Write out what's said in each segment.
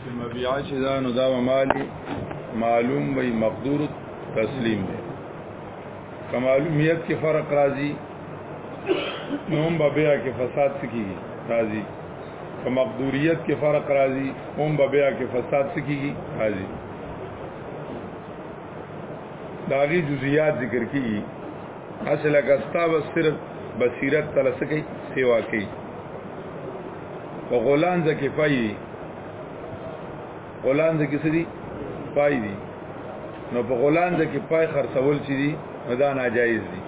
چې مبيعه چې دا نو دا مالي معلوم وي مقدور تسلیم دی که معلومیت کې فرق راځي نو هم به بیا کې فساد سکیږي راځي که مقدوریت کې فرق راځي هم به بیا کې فساد سکیږي راځي داغي جزئیات ذکر کیږي اصل کستا بس صرف بصیرت تلسکی سیوا کی او غولان ځکه پای دی غولان ځکه سدي پای دی نو په غولان ځکه پای خرڅول چي دي دا ناجایز دي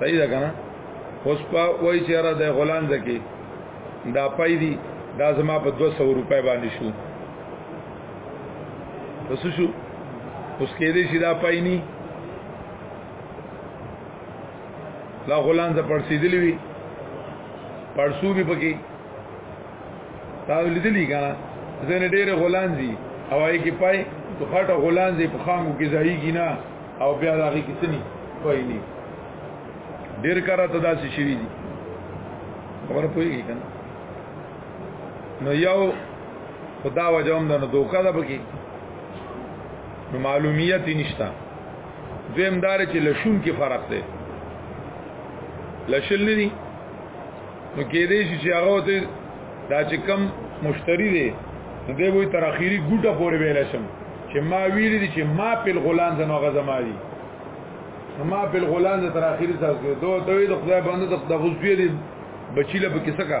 صحیح ده کنه اوس په وای چې را د غولان ځکه دا پای دی دا زما په 200 روپۍ باندې شو پس شو اوس کې دې شي دا پایني لا غلان ز پړسیدلی وی پړسو به پکې تا لیدلی کنه زنه ډېر غلان دي هوايي کې پای تو خاطه غلان دي په خامو کې ځای کینا او بیا راغی کسنی پایني ډېر کارا تدا سي شي دي خبر پوي کنه نو یو خدا وجوم د نو دوکا ده پکې نو معلومیت نشتا دویم دار چې لشون کې فرق دی لشل نه دي نو کې دې چې هغه ته دا چې کم مشتری دی نو دې وې تر اخیری ګټه پورې ویل شم چې ما ویل دي چې ما په غلان زنو غزما دي ما په غلان تر اخیری ساز کې دوه دوی د خدای باندې د خدای غوښبې دي بچی له پکې سکا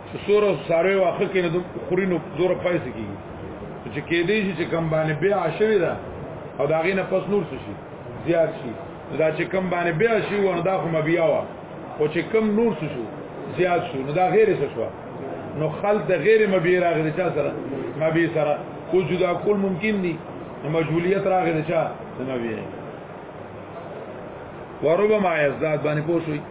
سور او ساروی واخه کې نه د خورینو زور پای سکی چې کې دې چې کم باندې بیا شوی دا او دا غینه پس نور شي زیات شي دا چې کم باندې بیا شي و نو دا خو مبیا وا او چې کم نور شي زیات شو نو دا غیر څه شو نو خل د غیر مبی راغلی چا سره مبی سره کو جدا کول ممکن دي مجهولیت راغلی چا نه مبی وربما یزداد باندې پوښوي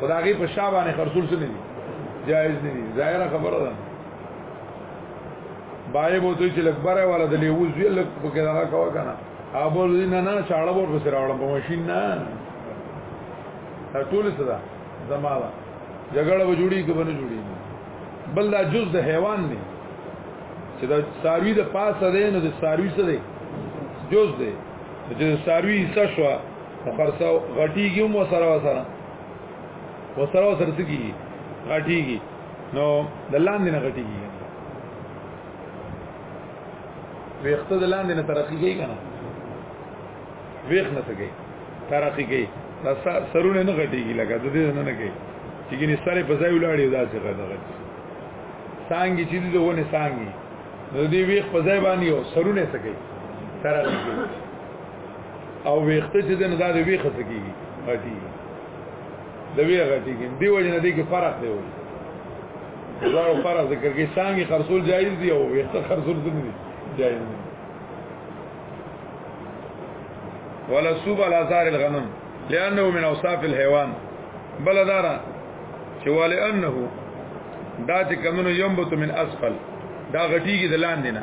خدای په شا باندې خرصول څه نه دي جایز نه دي ظاهره خبره ده بای بو ته چې لکبره والا د لیوز وی لک په کې دا کوا کنه ابو نه نه چاړه ور پسې راوړم په ماشين نه ټول څه ده زمالا جګړه به جوړي کې باندې جوړي بل دا جز د حیوان نه چې دا ساروی د پاسه ده نو د ساروی څه ده جز ده چې ساروی څه شو خرڅو غټیږي مو سره وسره وسره وسره سګي غټیږي نو د لاندې نه غټیږي ویخت د لاندې نه ترقی کوي کنه ویخ نه سګي ترقی کوي دا سرونه نه غټیږي لکه د دې نه نه کوي چې ګینه سره په ځای ولاړی دا څه غټه سانګي چې دې ونه سانګي د دې ویخ په ځای باندې یو سرونه سګي ترقی کوي او ویخته چې دنه دا د ویخه سکیږي غټي د ویخه غټيږي دی وجه نه دی کې فرق دی وي دا فرق ذکر کې څنګه خرصول جایز دی او ویخته خرصول څنګه دی جایز دی ولا سوب على اثار الغنم لانه من اوصاف الحيوان بل دارا چې ولانه دا چې کمنو ينبت من اسفل دا غټيږي د لاندې نه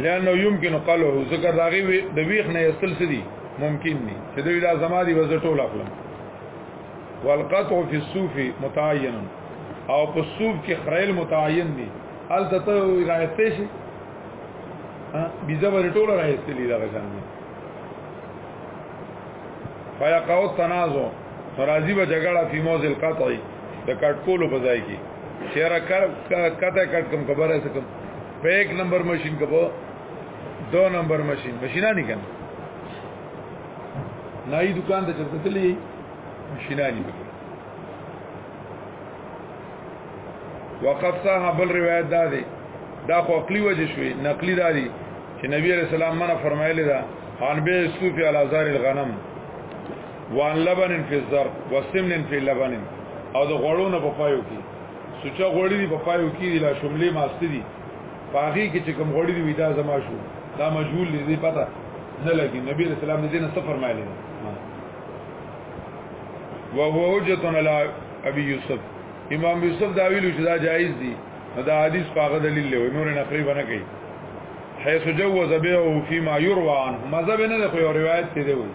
لانه يمكن قلعه ذکر داغي د ویخ نه استل سدي ممکن دي چې دوی دا زما دي وزه ټول اخلم والقطع في الصوف متعين او په صوف کې خړیل متعين دي الته ته راځته شي بيزه ور ټول راځتلی دا غشان دي فيقعو تنازع راضي به جګړه په موز القطع د کټکولو په ځای کې شهره کړه کته کټ کم خبره سکم په یک نمبر ماشين کې په دو نمبر ماشين ماشينا نه کنه نای دکان ته چرته تللی ماشينا نه وقد صاحب الروایت دا دی دا خو عقلی وجه شوی نقلی دا دی چې نبی علیہ السلام منه فرمایلی دا عن بيع السوف على زار الغنم وان لبن في الزر وسمن في لبن او د غړو نه په پایو کې سوچا غوړی دی په پایو کې دی لا شملې ماسته دی پاغي کې چې کوم غوړی دی ودا زما شو دا مجهول دی پتا نه لګي نبی رسول الله دې نه څه فرمایلی وهو حجت علی ابي یوسف امام یوسف دا ویلو چې دا جایز دی دا حدیث پاغه دلیل له نور نقلی بنه کوي حيث جوز بيعه فيما يروى عنه مذهب نه ده خو روایت ته دی وایي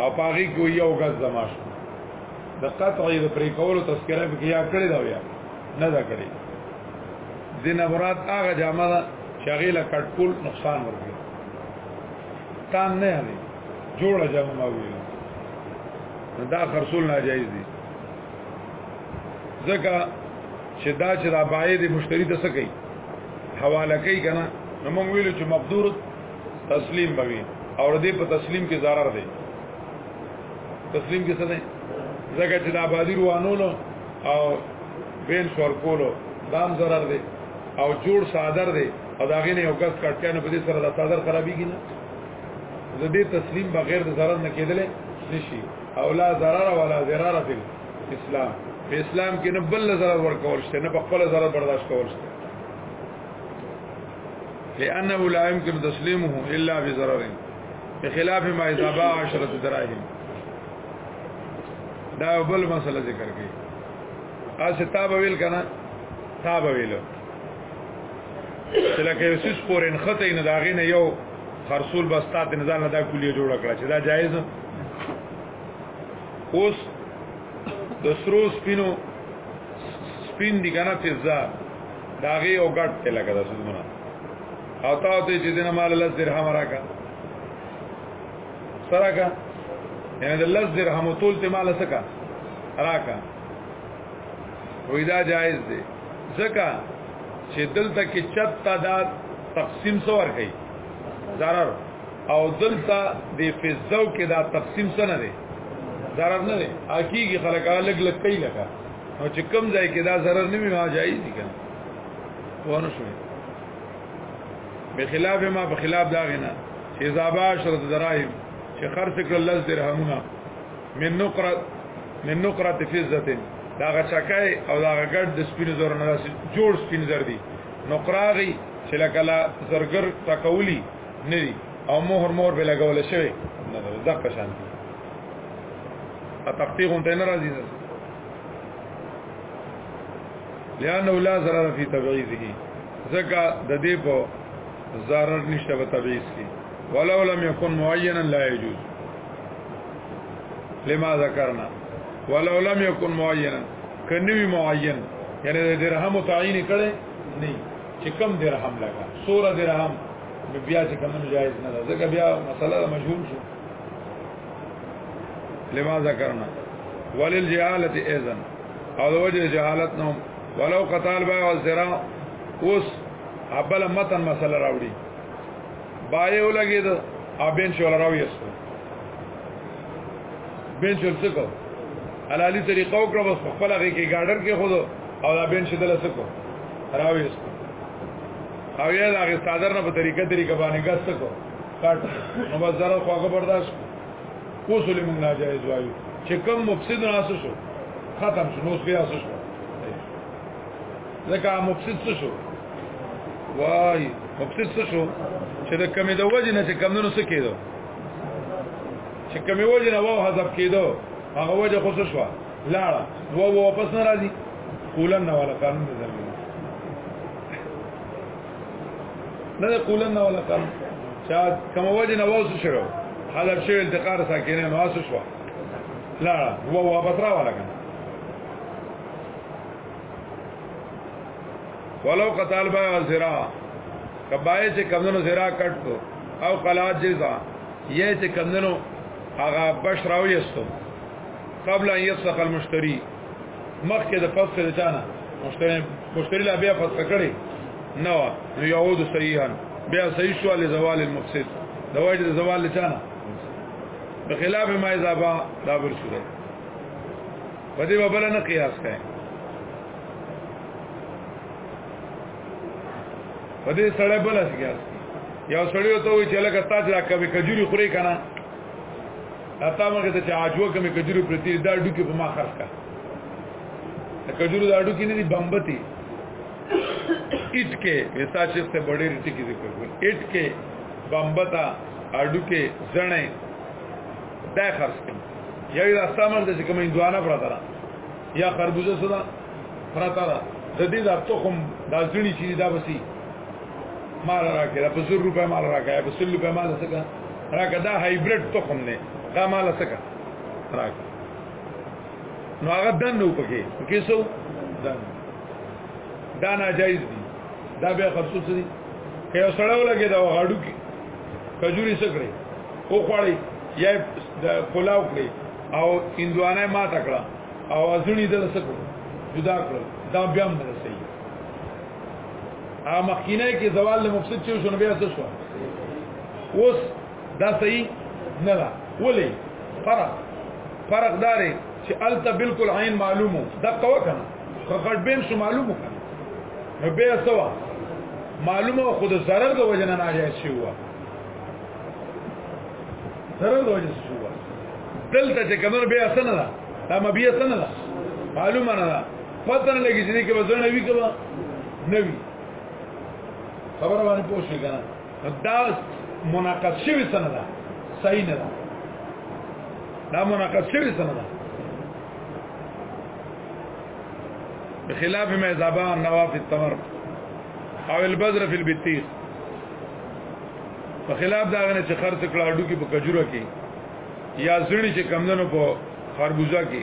او پاغي کو یو غز زما شو د قطع د پرې کولو تذکرہ به کیا کړی دا بیا نه دا کړی دین مراد هغه جامه ده چې هغه له کټکول نقصان ورکړي تان نه هلي جوړه جامه ما ویل دا خرصول ناجایز دي ځکه چې دا چې دا باید مشتری ته څه کوي حواله کوي کنه نو موږ ویلو چې مقدور تسلیم بوي او دې په تسلیم کې zarar دی تسلیم کې څه دی زګه چې د آبادی روانولو او بین شور کولو دام zarar دی او جوړ صادر دی او دا غینه یو کس کټیا نه په دې سره د صادر خرابېږي نه زدي تسلیم بغیر د zarar نه کېدل نشي او لا zarar ولا zarar فی اسلام په اسلام کې نه بل zarar ورکول شته نه په خپل zarar برداشت کول شته لانه لا يمكن تسليمه الا بضرر بخلاف ما اذا باع عشرة دراهم دا بل مسله ذکر کړي اس تاب ویل کنه تاب ویل چې لکه یوسف پورې نخته نه داغې نه یو خرصول بس تا د نظام نه دا کلیه جوړ کړه چې دا جایز اوس د سرو سپینو سپین دي کنه فزا دا غي او ګټ ته لګا د سودونه او تا ته چې دینه مال لز درهم راکا سراکا یعنی د لز درهم ټول ته مال سکا راکا وې دا جایز دی ځکه چې دلته کې چت تعداد تقسیم څور کوي zarar او دلته د فزو کې دا تقسیم څه نه دی zarar نه دی حقيقي خلک الګ لکې لکه او چې کم ځای کې دا ضرر نه وي جایز دي کنه ونه شوي به خلاف ما په خلاف دا غنه چې زابا شرط دراهم چې خرڅ کړل لز درهمونه من نقره من نقره فزه دا غچکای او دا غګړ د سپینو زر نه جوړ سپین زر دي نقراغي چې لکلا زرګر تکولی نه دي او مهر مهر به لګول شوی نه دا قشان دي تقطیق هم ته نه راځي لانه لا ضرر فی تبعیضه زکا د دې په ضرر نشته په تبعیض کې ولو لم یکن معینا لا یجوز لما ذکرنا ولو لم یکن معینا کنوی معین یعنی د درهم تعین کړي نه چې کم درهم لگا سور درهم بیا چې کم جایز نه ده ځکه بیا مسله مشهور شو لما ذکرنا ولل جهالت اذن او د وجه جهالت نو ولو قتال بای او زرا اوس ابل متن مسله راوړي بای ولګي د ابین شول راوي اسو بین شول څه کو علالي طریقو کړو بس خپل هغه کې ګارډر کې خود او دا بین شدل څه کو راوي اسو او یا دا غي صادر نه په طریقه طریقه باندې ګس کو کټ نو بس زره خو هغه برداشت اوس ولې موږ ناجایز وایو چې کم مفسد ناسو شو ختم شو نو بیا شو ځکه مفسد څه شو وای مفسد څه شو چې د کمی د وجه نه چې کم نو څه کېدو چې کمی وجه نه وو حذف کېدو هغه وجه خو څه شو لاړه وو واپس نه راځي کولن نه ولا قانون نه نه ده قولن ولا قال چا کوم وجه نه واسو شو حذف شو التقار ساکنه نو واسو شو لا هو هو بطرا ولا كان ولو قتال با زرا کبای چې کمنو زرا کټ کو او قلات جزا یې چې کمنو هغه بشراوي استو قبل ان يسخ المشتري مخکې د فسخ د چانه مشتری مشتری لا بیا فسخ کړي نو نو یعود صحیحا بیا صحیح شو له زوال المفسد د وجه د زوال له چانه بخلاف ما اذا با دا بل شو په دې وبله نه قیاس کړي په دې سره بل قیاس یو سړی ته وی چې لکه تاسو راکوي کجوري خوري کنه دا تا مګه ته چې اجو کوم کجوري پرتی دا ډو کې په ما خرڅ کا دا کجوري دا ډو کې نه دي بمبتي اټ کې وستا چې څه بډې ریټي کې ذکر کوي اټ کې بمبتا اډو کې ځنې دا خرڅ کړي یا دا سامان د کوم اندوانه پراته را یا خربوزه صدا پراته را د دې د تخم د ځړي چې دا وسی مال راکې دا په 100 روپے مال راکې په 100 روپے مال څه راکه دا هایبرید تخم نه دا مال سکه راکه نو هغه دن نو پکې پکې سو دن دا ناجایز دي دا به خرصو سړي که یو سړی ولګي دا غاډو کې کجوري سکړي او خوړی یا پلاو کړی او اندوانه ما تکړه او ازونی دل سکو جدا کړ دا بیا هم نه صحیح هغه مخکینه کې زوال له مفسد چې شنو بیا څه شو اوس دا صحیح نه ده ولې فرق فرق داري چې الته بالکل عین معلومو دا قوا کنه خړ بیم شو معلومو کنه نو بیا سوا معلومه خود ضرر د وجه نه ناجایز شي هوا ضرر د وجه شي هوا دلته چې کمر بیا سن ده دا مبیا سن ده معلومه نه ده پته نه لګي چې دې کې وزن وی کبا نه وی خبره باندې پوه شي کنه دا مناقض شوی څنګه ده صحیح نه ده دا مناقض شوی څنګه ده بخلاف ما ذابا نواف التمر او البذر في البطيخ په خلاف دا غنه چې خرڅ کړه اډو کې په کجوره کې یا زړی چې کمندنو په خربوزه کې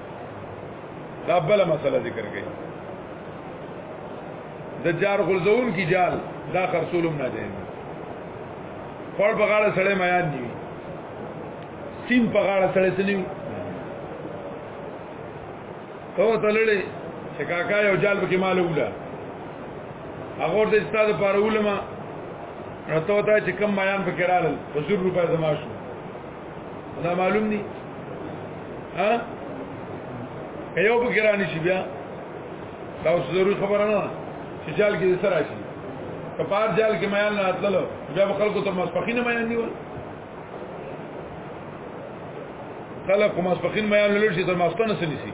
دا بل مسله ذکر کړي د جار غلزون کی جال دا خرصولم نه جاي خور په غاړه سړې میان دی سین په غاړه سړې سنی تو تللې چې کاکا یو جال پکې معلوم ده هغه د استاد پر علماء راته وتا چې کم میان پکې رااله په 100 روپیا زما شو دا معلوم دي ها یو پکې رانی شي بیا دا اوس ضروري خبره نه چې جال کې سره شي په پات جال کې میان نه اتللو بیا خلکو ته مسپخینه میان نیول خلک کوم مسپخین میان لول شي تر ماستانه سني سي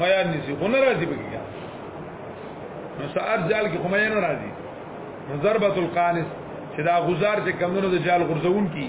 میان نسی خو نه راځي پکې نو ساعت جال کې خو میان نه راځي ضربۃ القانص چې دا غزار چې کمونو د جال غرزون کی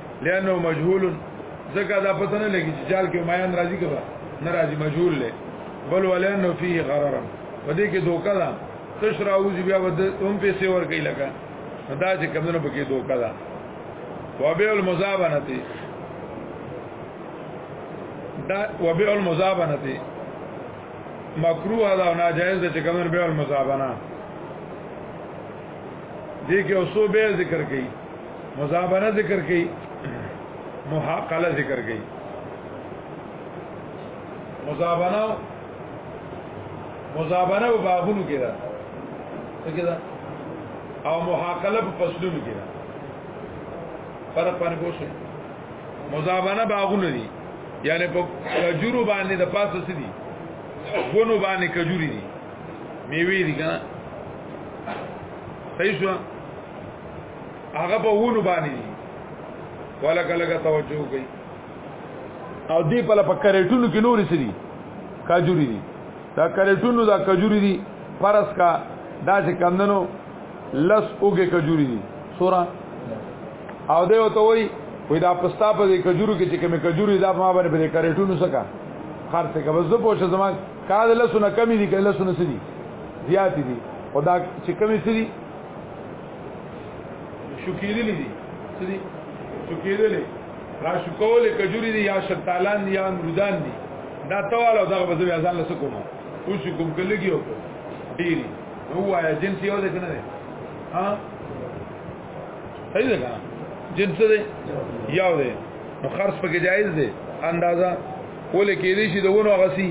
لانه مجهول زکه دا پته نه لګی چې جال کې میان راضی کبا ناراضی مجهول له بل ولانه فيه غرر په دې کې دوکا ده تشراوزی بیا ود هم پیسې ور کوي لکه دا چې کمونو پکې دوکا ده وبيع المزابنه دا وبيع المزابنه مکروه ده او ناجائز ده چې کمونو بيع المزابنه دې کې اوسو به ذکر کړي مزابنه ذکر کړي محاقله ذکر کړي مزابنه مزابنه په بابونو کې ده څنګه ده او محاقله په فصلونو کې ده فرق باندې پوښتنه مزابنه باغونه دي یعنی په کجورو باندې د پاسه څه دي ونو باندې کجوري دي میوه دي کنه صحیح شو هغه په ونو باندې دي ولا کله توجه کوي او دی په لپاره کریټونو کې نورې سړي کاجوري دي دا کریټونو دا کاجوري دي پرس کا دا چې کمندنو لس اوګه کاجوري دي سورا او دی وته وای وې دا پستا په دې کاجورو کې چې کومه کاجوري دا ما باندې په دې کریټونو سکا خرڅ کا بس زه پوښتنه زما کاله لسونه کمی دي کله لسونه سړي زیات دي او دا چې کمی سړي شکیدلی دي سری شکیدلی را شکول کجوري دي یا شتالان دي یا امرودان دي دا تواله دا به زه ځان لسه کوم او شي کوم کلګي او ډیری نو وایا جنس یو ده کنه ها صحیح ده کنه جنس ده یو ده نو خرص پکې جایز ده اندازه ولې کې دې شي دونه غسي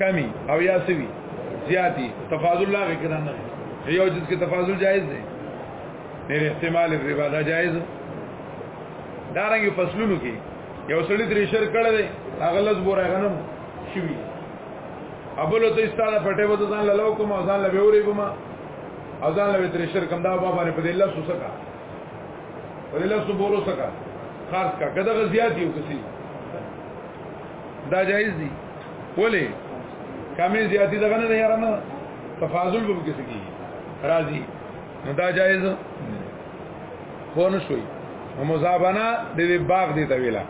کمی او یا سوي زیاتی تفاضل لا کې نه یو جز کې تفاضل جایز دی نه احتمال الربا دا جایز دا رنګ فصلونو کې یو سړی درې شر کړه دی هغه لز بوره غنم شوی ابل ته استاده پټه وته ځان لالو کوم ځان لبه اورې کوم ځان لبه درې شر کم دا بابا نه په دې الله سوسکا ولې له صبورو سکا خاص کا کده غزيات یو کسي دا جایز دي ولې کمې زیاتی دغه نه یاره نه تفاضل به کسي کی راضي نو دا جایز خو نه شوي مزابنه د باغ دی ته ویلا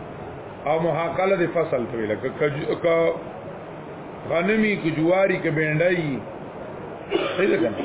او محاقله د فصل ته ویلا ک غنمی ک جواری ک بینډای څه ده کنه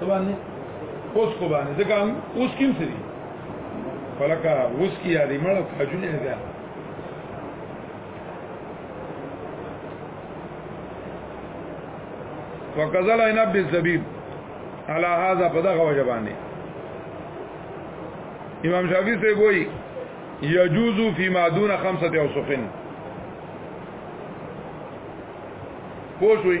سبانه اوس کو باندې ځکه اوس کیم سری فلکه اوس کی یادې مړ کاجونه ده وکذل عینب بالزبیب علی هذا په دغه وجه باندې امام شافعی سے وایي یجوز فی ما دون خمسه اوسقن پوښوي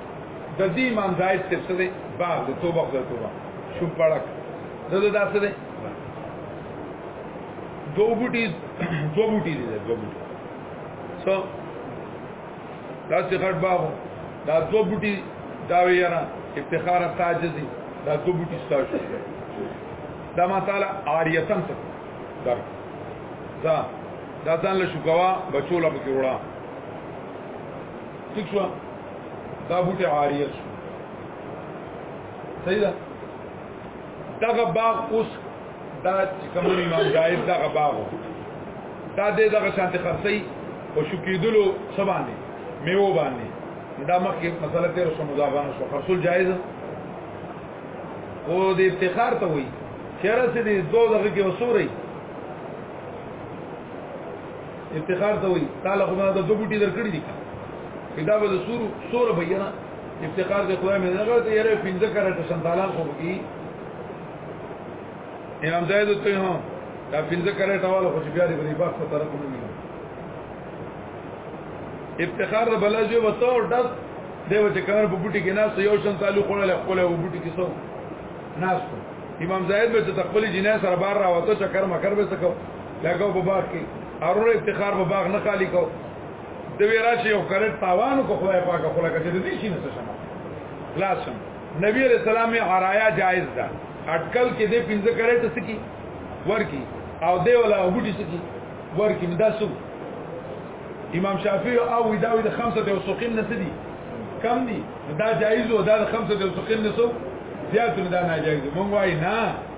د دې امام زاید څه څه دی باغ د توبه خدای توبه شو پړک دا دا څه دی دو بوټي دو بوټي دي دو بوټي سو دا څه غټ باغ دا دو بوټي دا وینا افتخار تاجزي دا دو بوټي ستاسو دا ما تعالی آریتن څه در دا دا ځان له شو غوا بچوله پکې وړا ٹھیک شو دا بوټه عاریه شو صحیح ده دغه باغ اوس دا چې کوم امام غایب دغه باغ دا دې دغه شانتي خرڅي او شو کېدلو سبانه میو باندې دا مخکې مسله تیر شو مضافانه شو خرصول جایز او د افتخار ته وایي چیرې چې د دوه دغه کې وسوري افتخار ته وي تعالی خو ما د دوه بوټي درکړي دي کدا به د سور سور بیان افتخار ته خدای مې نه غوړته یاره پنځه کارټه سنتالان خو کی امام زید ته هو دا پنځه کړه ټاواله خو بیا دې بری باغ په طرف نه ویل افتخار د بلځو وته او داس دیو چې کمر په بوټي کې ناس یو شن تعلق وړل خپل او بوټي کې سو ناس امام زید به تقبل جنې سره بار راوته چکر مکر به سکو لګاو په باغ کې ارور افتخار په باغ نه خالی کو د ویرا چې یو کړه تاوان کو خدای پاک خو لکه چې دې شي نه څه خلاص شم نبی علیہ السلام عرایا جائز ده اٹکل کې دې پنځه کړه ته سکی ورکی او دې ولا وګړي سکی ورکی دا سو امام شافعی او دا وی د خمسه او سقیم نه سدي کم دي دا جایز او دا خمسه او سقیم نه سو زیات نه دا ناجایز مونږ وای نه